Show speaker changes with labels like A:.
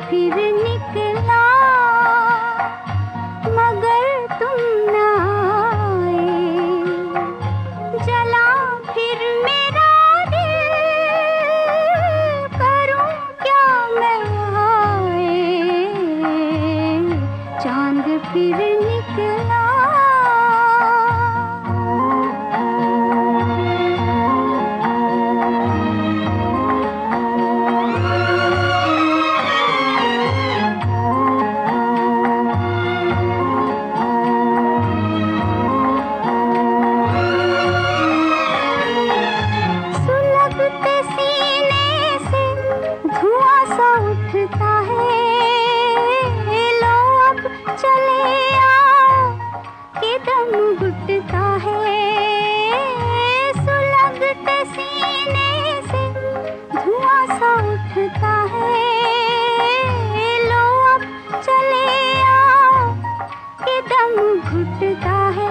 A: फिर निकला, मगर तुम ना आए। जला फिर मेरा दिल करूँ क्या मैं आए। चाँद फिर उठता है, लो, अब चले आओ। कि घुटता है सुलगते सीने से। धुआँ सा उठता है, लो, अब चले आओ। कि घुटता